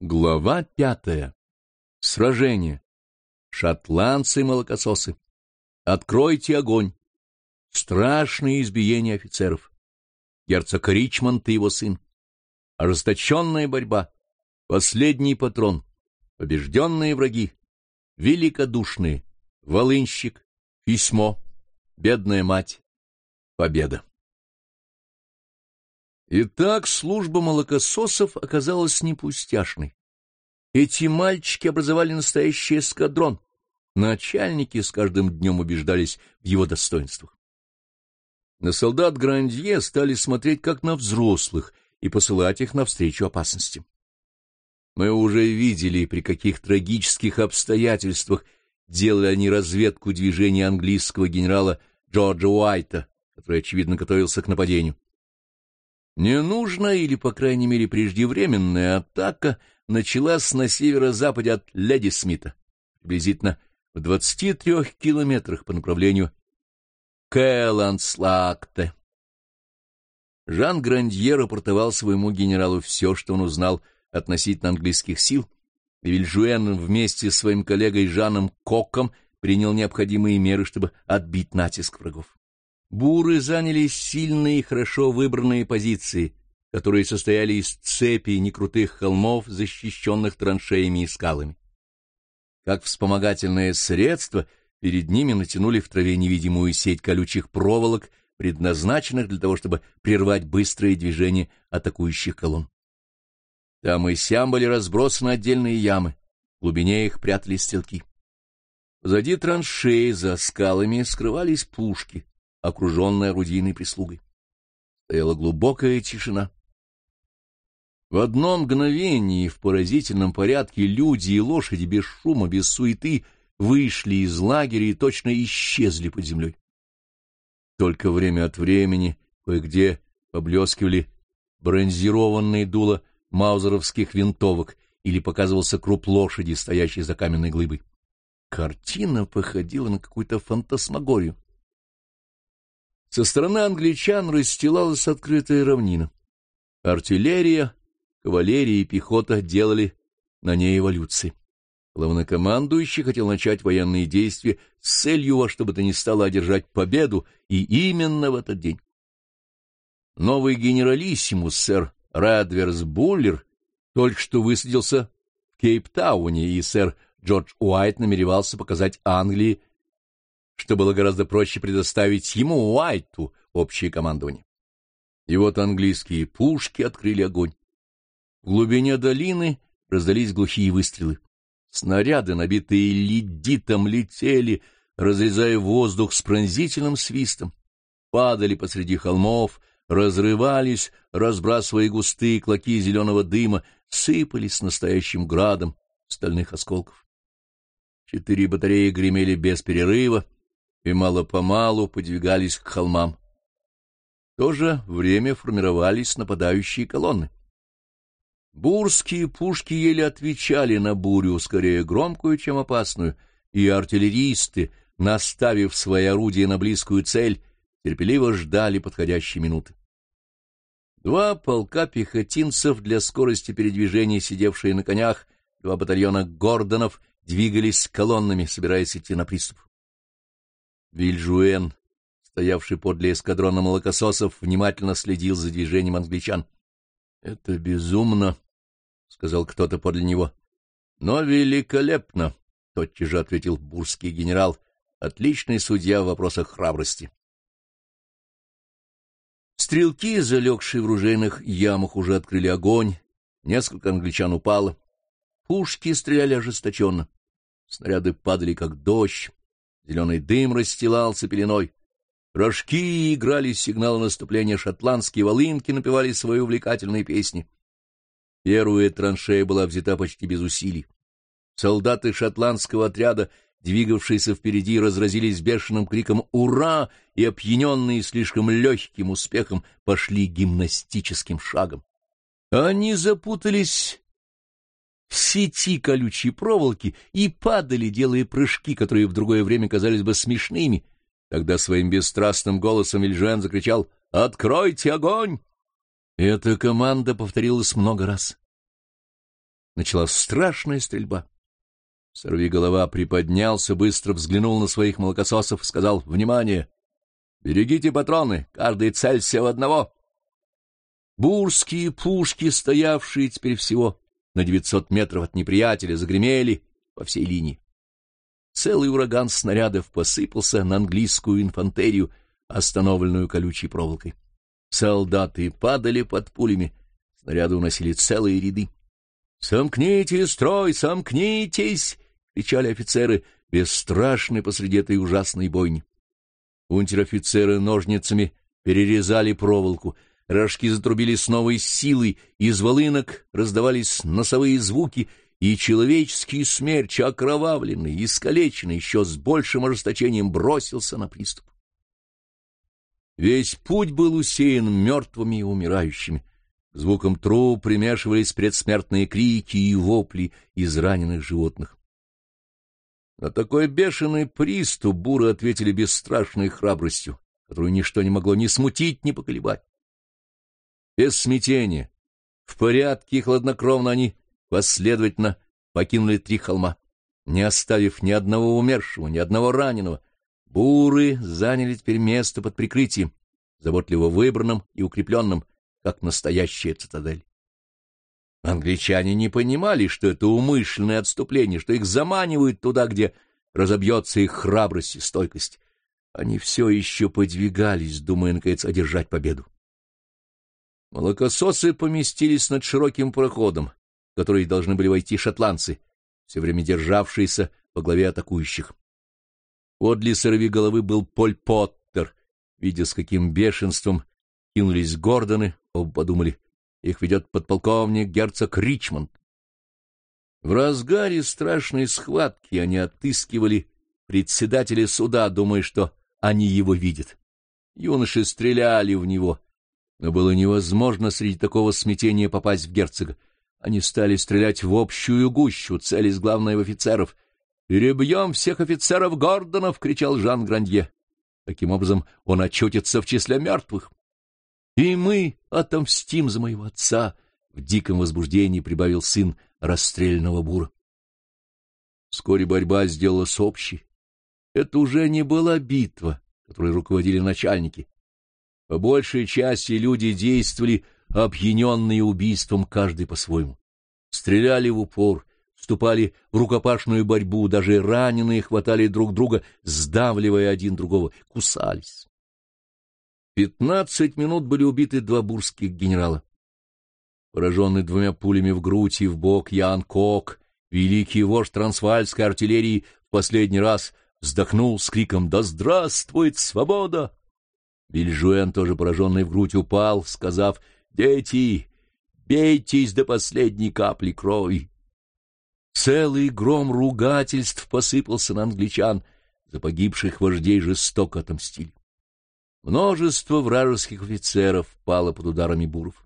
Глава пятая. Сражение. Шотландцы-молокососы. Откройте огонь. Страшные избиения офицеров. Герцог Ричмонд и его сын. Ожесточенная борьба. Последний патрон. Побежденные враги. Великодушные. Волынщик. Письмо. Бедная мать. Победа. Итак, служба молокососов оказалась не пустяшной. Эти мальчики образовали настоящий эскадрон. Начальники с каждым днем убеждались в его достоинствах. На солдат Грандье стали смотреть как на взрослых и посылать их навстречу опасности. Мы уже видели, при каких трагических обстоятельствах делали они разведку движения английского генерала Джорджа Уайта, который, очевидно, готовился к нападению. Ненужная или, по крайней мере, преждевременная атака началась на северо-западе от Леди Смита, приблизительно в 23 километрах по направлению к Эландслакте. Жан Грандье рапортовал своему генералу все, что он узнал относительно английских сил, и Вильжуэн вместе с своим коллегой Жаном Коком принял необходимые меры, чтобы отбить натиск врагов. Буры заняли сильные и хорошо выбранные позиции, которые состояли из цепи некрутых холмов, защищенных траншеями и скалами. Как вспомогательное средство, перед ними натянули в траве невидимую сеть колючих проволок, предназначенных для того, чтобы прервать быстрое движение атакующих колонн. Там и сям были разбросаны отдельные ямы, в глубине их прятались стрелки. Позади траншеи за скалами скрывались пушки, окруженная орудийной прислугой. Стояла глубокая тишина. В одно мгновение в поразительном порядке люди и лошади без шума, без суеты вышли из лагеря и точно исчезли под землей. Только время от времени кое-где поблескивали бронзированные дула маузеровских винтовок или показывался круп лошади, стоящей за каменной глыбой. Картина походила на какую-то фантасмагорию. Со стороны англичан расстилалась открытая равнина. Артиллерия, кавалерия и пехота делали на ней эволюции. Главнокомандующий хотел начать военные действия с целью во что бы то ни стало одержать победу, и именно в этот день. Новый генералиссимус, сэр Радверс Буллер, только что высадился в Кейптауне, и сэр Джордж Уайт намеревался показать Англии что было гораздо проще предоставить ему, Уайту, общее командование. И вот английские пушки открыли огонь. В глубине долины раздались глухие выстрелы. Снаряды, набитые ледитом, летели, разрезая воздух с пронзительным свистом, падали посреди холмов, разрывались, разбрасывая густые клоки зеленого дыма, сыпались настоящим градом стальных осколков. Четыре батареи гремели без перерыва, и мало-помалу подвигались к холмам. В то же время формировались нападающие колонны. Бурские пушки еле отвечали на бурю, скорее громкую, чем опасную, и артиллеристы, наставив свои орудия на близкую цель, терпеливо ждали подходящей минуты. Два полка пехотинцев для скорости передвижения, сидевшие на конях, два батальона Гордонов двигались колоннами, собираясь идти на приступ. Вильжуэн, стоявший подле эскадрона молокососов, внимательно следил за движением англичан. — Это безумно, — сказал кто-то подле него. — Но великолепно, — тотчас же ответил бурский генерал, отличный судья в вопросах храбрости. Стрелки, залегшие в ружейных ямах, уже открыли огонь, несколько англичан упало. Пушки стреляли ожесточенно. Снаряды падали, как дождь. Зеленый дым расстилался пеленой. Рожки играли сигнал наступления шотландские волынки напевали свои увлекательные песни. Первая траншея была взята почти без усилий. Солдаты шотландского отряда, двигавшиеся впереди, разразились бешеным криком «Ура!» и, опьяненные слишком легким успехом, пошли гимнастическим шагом. Они запутались сети колючей проволоки и падали, делая прыжки, которые в другое время казались бы смешными. Тогда своим бесстрастным голосом Ильжен закричал «Откройте огонь!» Эта команда повторилась много раз. началась страшная стрельба. Сорвиголова приподнялся, быстро взглянул на своих молокососов и сказал «Внимание! Берегите патроны, каждый целься в одного!» Бурские пушки, стоявшие теперь всего на девятьсот метров от неприятеля, загремели по всей линии. Целый ураган снарядов посыпался на английскую инфантерию, остановленную колючей проволокой. Солдаты падали под пулями, снаряды уносили целые ряды. «Сомкните строй, сомкнитесь!» — кричали офицеры, бесстрашные посреди этой ужасной бойни. Унтер-офицеры ножницами перерезали проволоку, рожки затрубили с новой силой, из волынок раздавались носовые звуки, и человеческий смерч, окровавленный, искалеченный, еще с большим ожесточением бросился на приступ. Весь путь был усеян мертвыми и умирающими. К звукам примешивались предсмертные крики и вопли из раненых животных. На такой бешеный приступ буры ответили бесстрашной храбростью, которую ничто не могло ни смутить, ни поколебать. Без смятения, в порядке и хладнокровно они последовательно покинули три холма, не оставив ни одного умершего, ни одного раненого, Буры заняли теперь место под прикрытием, заботливо выбранным и укрепленным, как настоящая цитадель. Англичане не понимали, что это умышленное отступление, что их заманивают туда, где разобьется их храбрость и стойкость. Они все еще подвигались, думая, наконец, одержать победу. Молокососы поместились над широким проходом, в который должны были войти шотландцы, все время державшиеся во главе атакующих. Подле головы был Поль Поттер. Видя, с каким бешенством кинулись Гордоны, оба подумали, их ведет подполковник герцог Ричмонд. В разгаре страшной схватки они отыскивали председателя суда, думая, что они его видят. Юноши стреляли в него, но было невозможно среди такого смятения попасть в герцога. Они стали стрелять в общую гущу, целясь главное в офицеров — «Перебьем всех офицеров Гордонов!» — кричал Жан Грандье. Таким образом, он очутится в числе мертвых. «И мы отомстим за моего отца!» — в диком возбуждении прибавил сын расстрелянного бура. Вскоре борьба сделалась общей. Это уже не была битва, которой руководили начальники. По большей части люди действовали опьяненные убийством, каждый по-своему. Стреляли в упор, вступали в рукопашную борьбу, даже раненые хватали друг друга, сдавливая один другого, кусались. Пятнадцать минут были убиты два бурских генерала. Пораженный двумя пулями в грудь и в бок Ян Кок, великий вождь трансвальской артиллерии, в последний раз вздохнул с криком «Да здравствует свобода!» Бельжуэн, тоже пораженный в грудь, упал, сказав «Дети, бейтесь до последней капли крови!» Целый гром ругательств посыпался на англичан, за погибших вождей жестоко отомстили. Множество вражеских офицеров пало под ударами буров.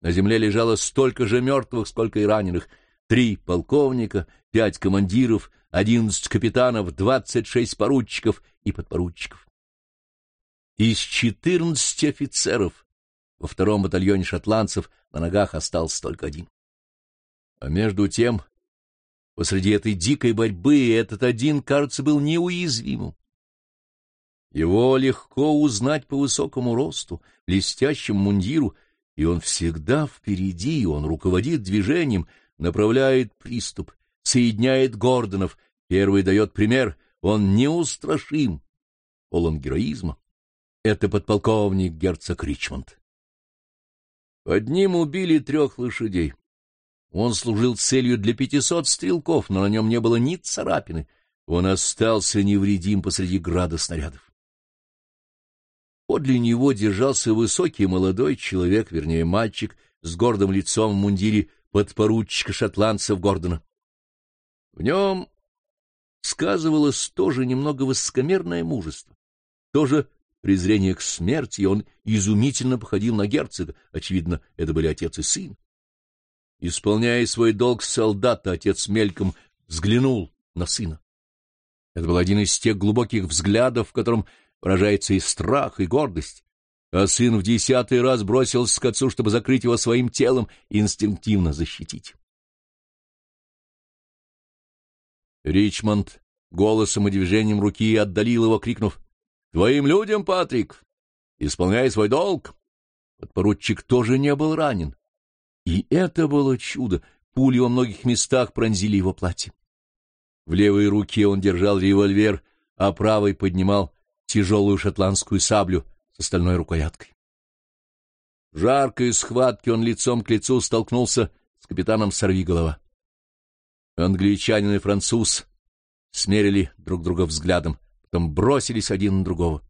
На земле лежало столько же мертвых, сколько и раненых. Три полковника, пять командиров, одиннадцать капитанов, двадцать шесть поручиков и подпоручиков. Из четырнадцати офицеров во втором батальоне шотландцев на ногах остался только один. А между тем Посреди этой дикой борьбы этот один, кажется, был неуязвимым. Его легко узнать по высокому росту, блестящему мундиру, и он всегда впереди, он руководит движением, направляет приступ, соединяет Гордонов, первый дает пример, он неустрашим, полон героизма. Это подполковник герцог Ричмонд. Под ним убили трех лошадей. Он служил целью для пятисот стрелков, но на нем не было ни царапины. Он остался невредим посреди града снарядов. Подле него держался высокий молодой человек, вернее, мальчик, с гордым лицом в мундире подпоручика шотландцев Гордона. В нем сказывалось тоже немного высокомерное мужество, тоже презрение к смерти, и он изумительно походил на герцога. Очевидно, это были отец и сын. Исполняя свой долг солдата, отец мельком взглянул на сына. Это был один из тех глубоких взглядов, в котором выражается и страх, и гордость. А сын в десятый раз бросился к отцу, чтобы закрыть его своим телом и инстинктивно защитить. Ричмонд голосом и движением руки отдалил его, крикнув «Твоим людям, Патрик! Исполняй свой долг!» Подпоручик тоже не был ранен. И это было чудо. Пули во многих местах пронзили его платье. В левой руке он держал револьвер, а правой поднимал тяжелую шотландскую саблю с остальной рукояткой. В жаркой схватке он лицом к лицу столкнулся с капитаном Сорвиголова. Англичанин и француз смерили друг друга взглядом, потом бросились один на другого.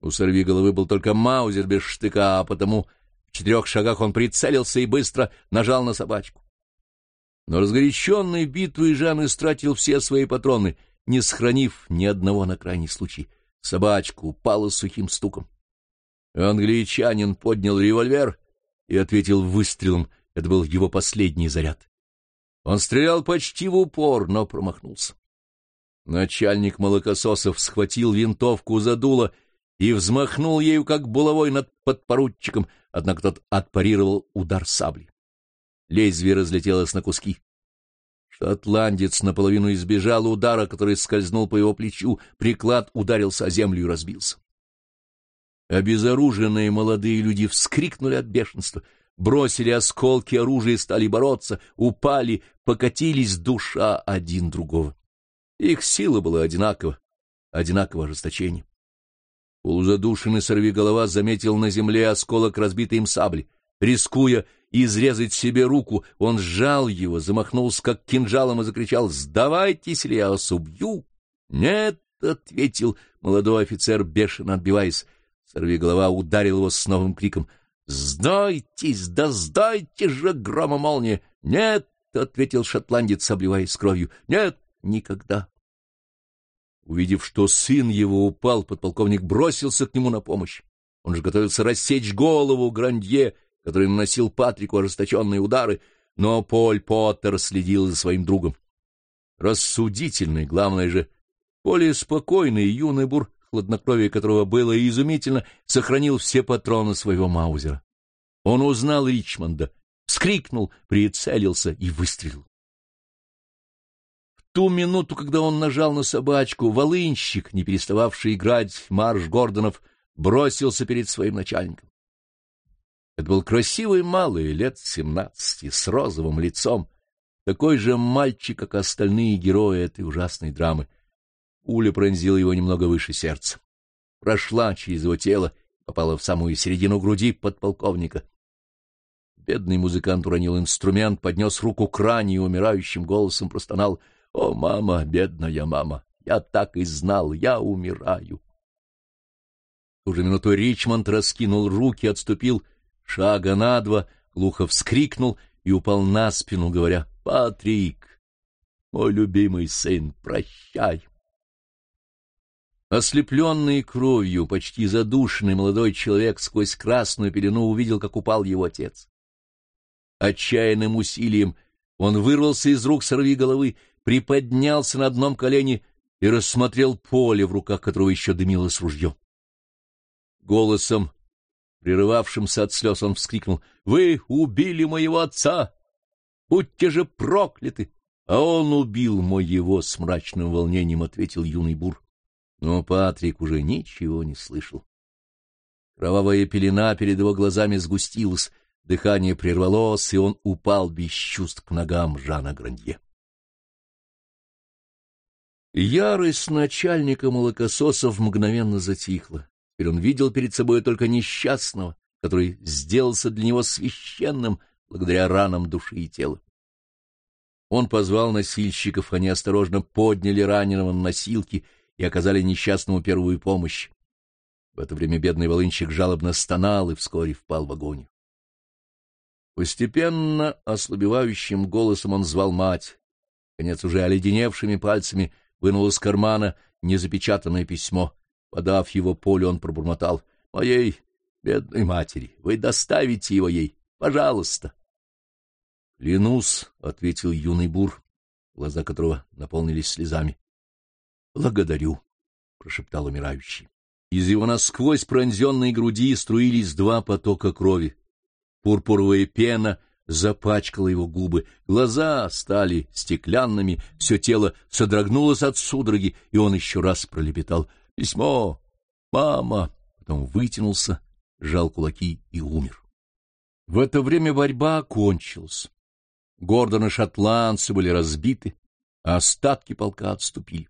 У Сорвиголовы был только маузер без штыка, а потому в четырех шагах он прицелился и быстро нажал на собачку. Но разгоряченный битвой Жан истратил все свои патроны, не сохранив ни одного на крайний случай. Собачка упала сухим стуком. Англичанин поднял револьвер и ответил выстрелом. Это был его последний заряд. Он стрелял почти в упор, но промахнулся. Начальник молокососов схватил винтовку за дуло и взмахнул ею, как булавой над подпоручиком, однако тот отпарировал удар сабли. Лезвие разлетелось на куски. Шотландец наполовину избежал удара, который скользнул по его плечу, приклад ударился о землю и разбился. Обезоруженные молодые люди вскрикнули от бешенства, бросили осколки оружия и стали бороться, упали, покатились душа один другого. Их сила была одинакова, одинаково ожесточение. Полузадушенный сорвиголова заметил на земле осколок разбитой им сабли. Рискуя изрезать себе руку, он сжал его, замахнулся как кинжалом и закричал «Сдавайтесь, или я вас убью!» «Нет!» — ответил молодой офицер, бешено отбиваясь. Сорвиголова ударил его с новым криком «Сдайтесь! Да сдайте же, грома молния!» «Нет!» — ответил шотландец, обливаясь кровью. «Нет, никогда!» Увидев, что сын его упал, подполковник бросился к нему на помощь. Он же готовился рассечь голову Грандье, который наносил Патрику ожесточенные удары, но Поль Поттер следил за своим другом. Рассудительный, главное же, более спокойный юный бур, хладнокровие которого было изумительно, сохранил все патроны своего Маузера. Он узнал Ричмонда, вскрикнул, прицелился и выстрелил ту минуту, когда он нажал на собачку, волынщик, не перестававший играть марш Гордонов, бросился перед своим начальником. Это был красивый малый, лет семнадцати, с розовым лицом, такой же мальчик, как остальные герои этой ужасной драмы. Уля пронзила его немного выше сердца. Прошла через его тело, попала в самую середину груди подполковника. Бедный музыкант уронил инструмент, поднес руку к ране и умирающим голосом простонал — о, мама, бедная мама, я так и знал, я умираю. В ту же минуту Ричмонд раскинул руки, отступил шага на два, глухо вскрикнул и упал на спину, говоря, «Патрик, мой любимый сын, прощай!» Ослепленный кровью, почти задушенный молодой человек сквозь красную пелену увидел, как упал его отец. Отчаянным усилием он вырвался из рук сорви головы приподнялся на одном колене и рассмотрел поле, в руках которого еще дымилось ружье. Голосом, прерывавшимся от слез, он вскрикнул, — Вы убили моего отца! Будьте же прокляты! А он убил моего с мрачным волнением, — ответил юный бур. Но Патрик уже ничего не слышал. Кровавая пелена перед его глазами сгустилась, дыхание прервалось, и он упал без чувств к ногам Жана Грандье. Ярость начальника молокососов мгновенно затихла. Теперь он видел перед собой только несчастного, который сделался для него священным благодаря ранам души и тела. Он позвал носильщиков, они осторожно подняли раненого на носилки и оказали несчастному первую помощь. В это время бедный волынщик жалобно стонал и вскоре впал в агонию. Постепенно, ослабевающим голосом он звал мать. Конец уже оледеневшими пальцами вынул из кармана незапечатанное письмо. Подав его Полю, он пробормотал. — Моей бедной матери, вы доставите его ей, пожалуйста. — Клянусь, — ответил юный бур, глаза которого наполнились слезами. — Благодарю, — прошептал умирающий. Из его насквозь пронзенной груди струились два потока крови. Пурпуровая пена запачкала его губы, глаза стали стеклянными, все тело содрогнулось от судороги, и он еще раз пролепетал «Письмо! Мама!» Потом вытянулся, сжал кулаки и умер. В это время борьба окончилась. Гордон шотландцы были разбиты, а остатки полка отступили.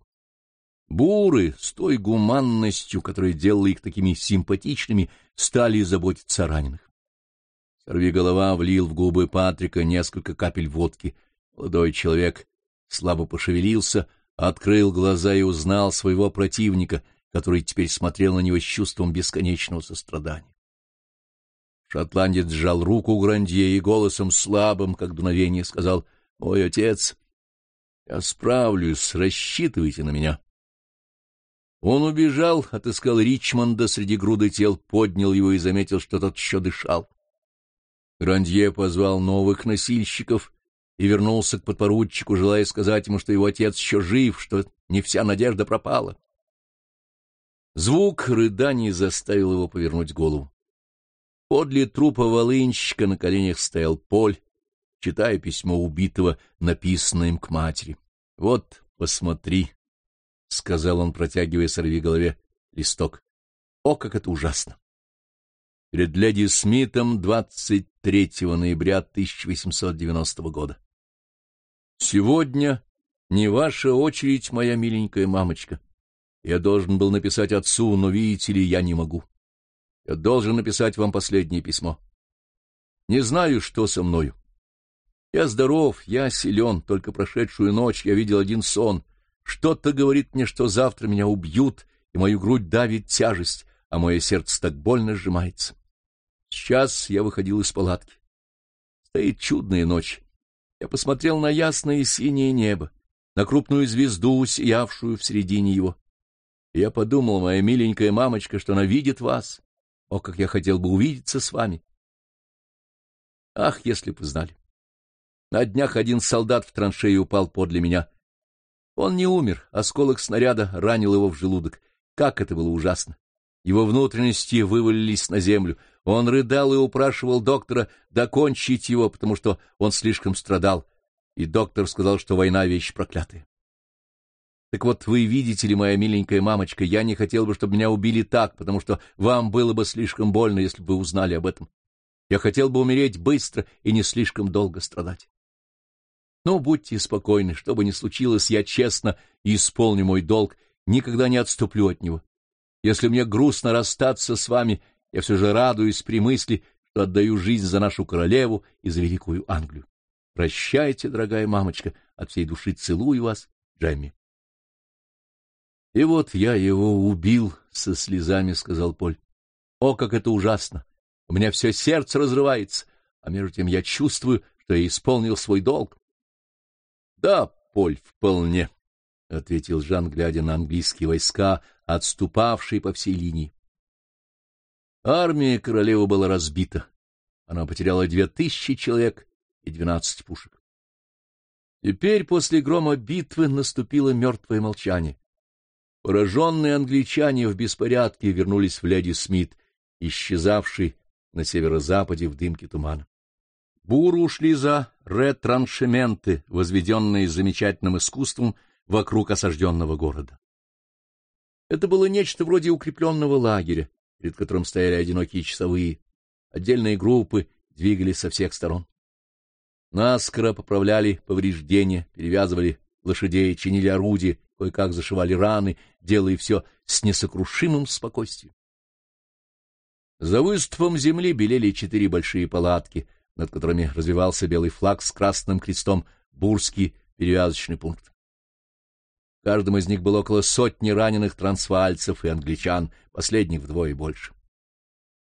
Буры с той гуманностью, которая делала их такими симпатичными, стали заботиться о раненых. Голова влил в губы Патрика несколько капель водки. Молодой человек слабо пошевелился, открыл глаза и узнал своего противника, который теперь смотрел на него с чувством бесконечного сострадания. Шотландец сжал руку Грандье и голосом слабым, как дуновение, сказал, — Мой отец, я справлюсь, рассчитывайте на меня. Он убежал, отыскал Ричмонда среди груды тел, поднял его и заметил, что тот еще дышал. Грандье позвал новых носильщиков и вернулся к подпоручику, желая сказать ему, что его отец еще жив, что не вся надежда пропала. Звук рыданий заставил его повернуть голову. Подле трупа волынщика на коленях стоял Поль, читая письмо убитого, написанное им к матери. — Вот, посмотри, — сказал он, протягивая сорви голове листок. — О, как это ужасно! Перед леди Смитом 23 ноября 1890 года. Сегодня не ваша очередь, моя миленькая мамочка. Я должен был написать отцу, но, видите ли, я не могу. Я должен написать вам последнее письмо. Не знаю, что со мною. Я здоров, я силен, только прошедшую ночь я видел один сон. Что-то говорит мне, что завтра меня убьют, и мою грудь давит тяжесть, а мое сердце так больно сжимается. Сейчас я выходил из палатки. Стоит чудная ночь. Я посмотрел на ясное синее небо, на крупную звезду, сиявшую в середине его. я подумал, моя миленькая мамочка, что она видит вас, о, как я хотел бы увидеться с вами! Ах, если бы знали! На днях один солдат в траншеи упал подле меня. Он не умер, осколок снаряда ранил его в желудок. Как это было ужасно! Его внутренности вывалились на землю. Он рыдал и упрашивал доктора докончить его, потому что он слишком страдал. И доктор сказал, что война — вещь проклятая. Так вот, вы видите ли, моя миленькая мамочка, я не хотел бы, чтобы меня убили так, потому что вам было бы слишком больно, если бы вы узнали об этом. Я хотел бы умереть быстро и не слишком долго страдать. Но будьте спокойны, что бы ни случилось, я честно исполню мой долг, никогда не отступлю от него. Если мне грустно расстаться с вами, я все же радуюсь при мысли, что отдаю жизнь за нашу королеву и за великую Англию. Прощайте, дорогая мамочка, от всей души целую вас, Джемми. И вот я его убил, — со слезами сказал Поль. О, как это ужасно! У меня все сердце разрывается, а между тем я чувствую, что я исполнил свой долг. — Да, Поль, вполне, — ответил Жан, глядя на английские войска, отступавшие по всей линии. Армия королевы была разбита. Она потеряла две тысячи человек и двенадцать пушек. Теперь после грома битвы наступило мертвое молчание. Пораженные англичане в беспорядке вернулись в леди Смит, исчезавший на северо-западе в дымке тумана. Буры ушли за ретраншементы, возведенные замечательным искусством вокруг осажденного города. Это было нечто вроде укрепленного лагеря, перед которым стояли одинокие часовые. Отдельные группы двигались со всех сторон. Наскоро поправляли повреждения, перевязывали лошадей, чинили орудия, кое-как зашивали раны, делая все с несокрушимым спокойствием. За выступом земли белели четыре большие палатки, над которыми развивался белый флаг с красным крестом Бурский перевязочный пункт. В каждом из них было около сотни раненых трансвальцев и англичан, последних вдвое больше.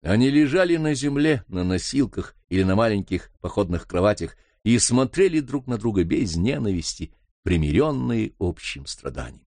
Они лежали на земле, на носилках или на маленьких походных кроватях и смотрели друг на друга без ненависти, примиренные общим страданием.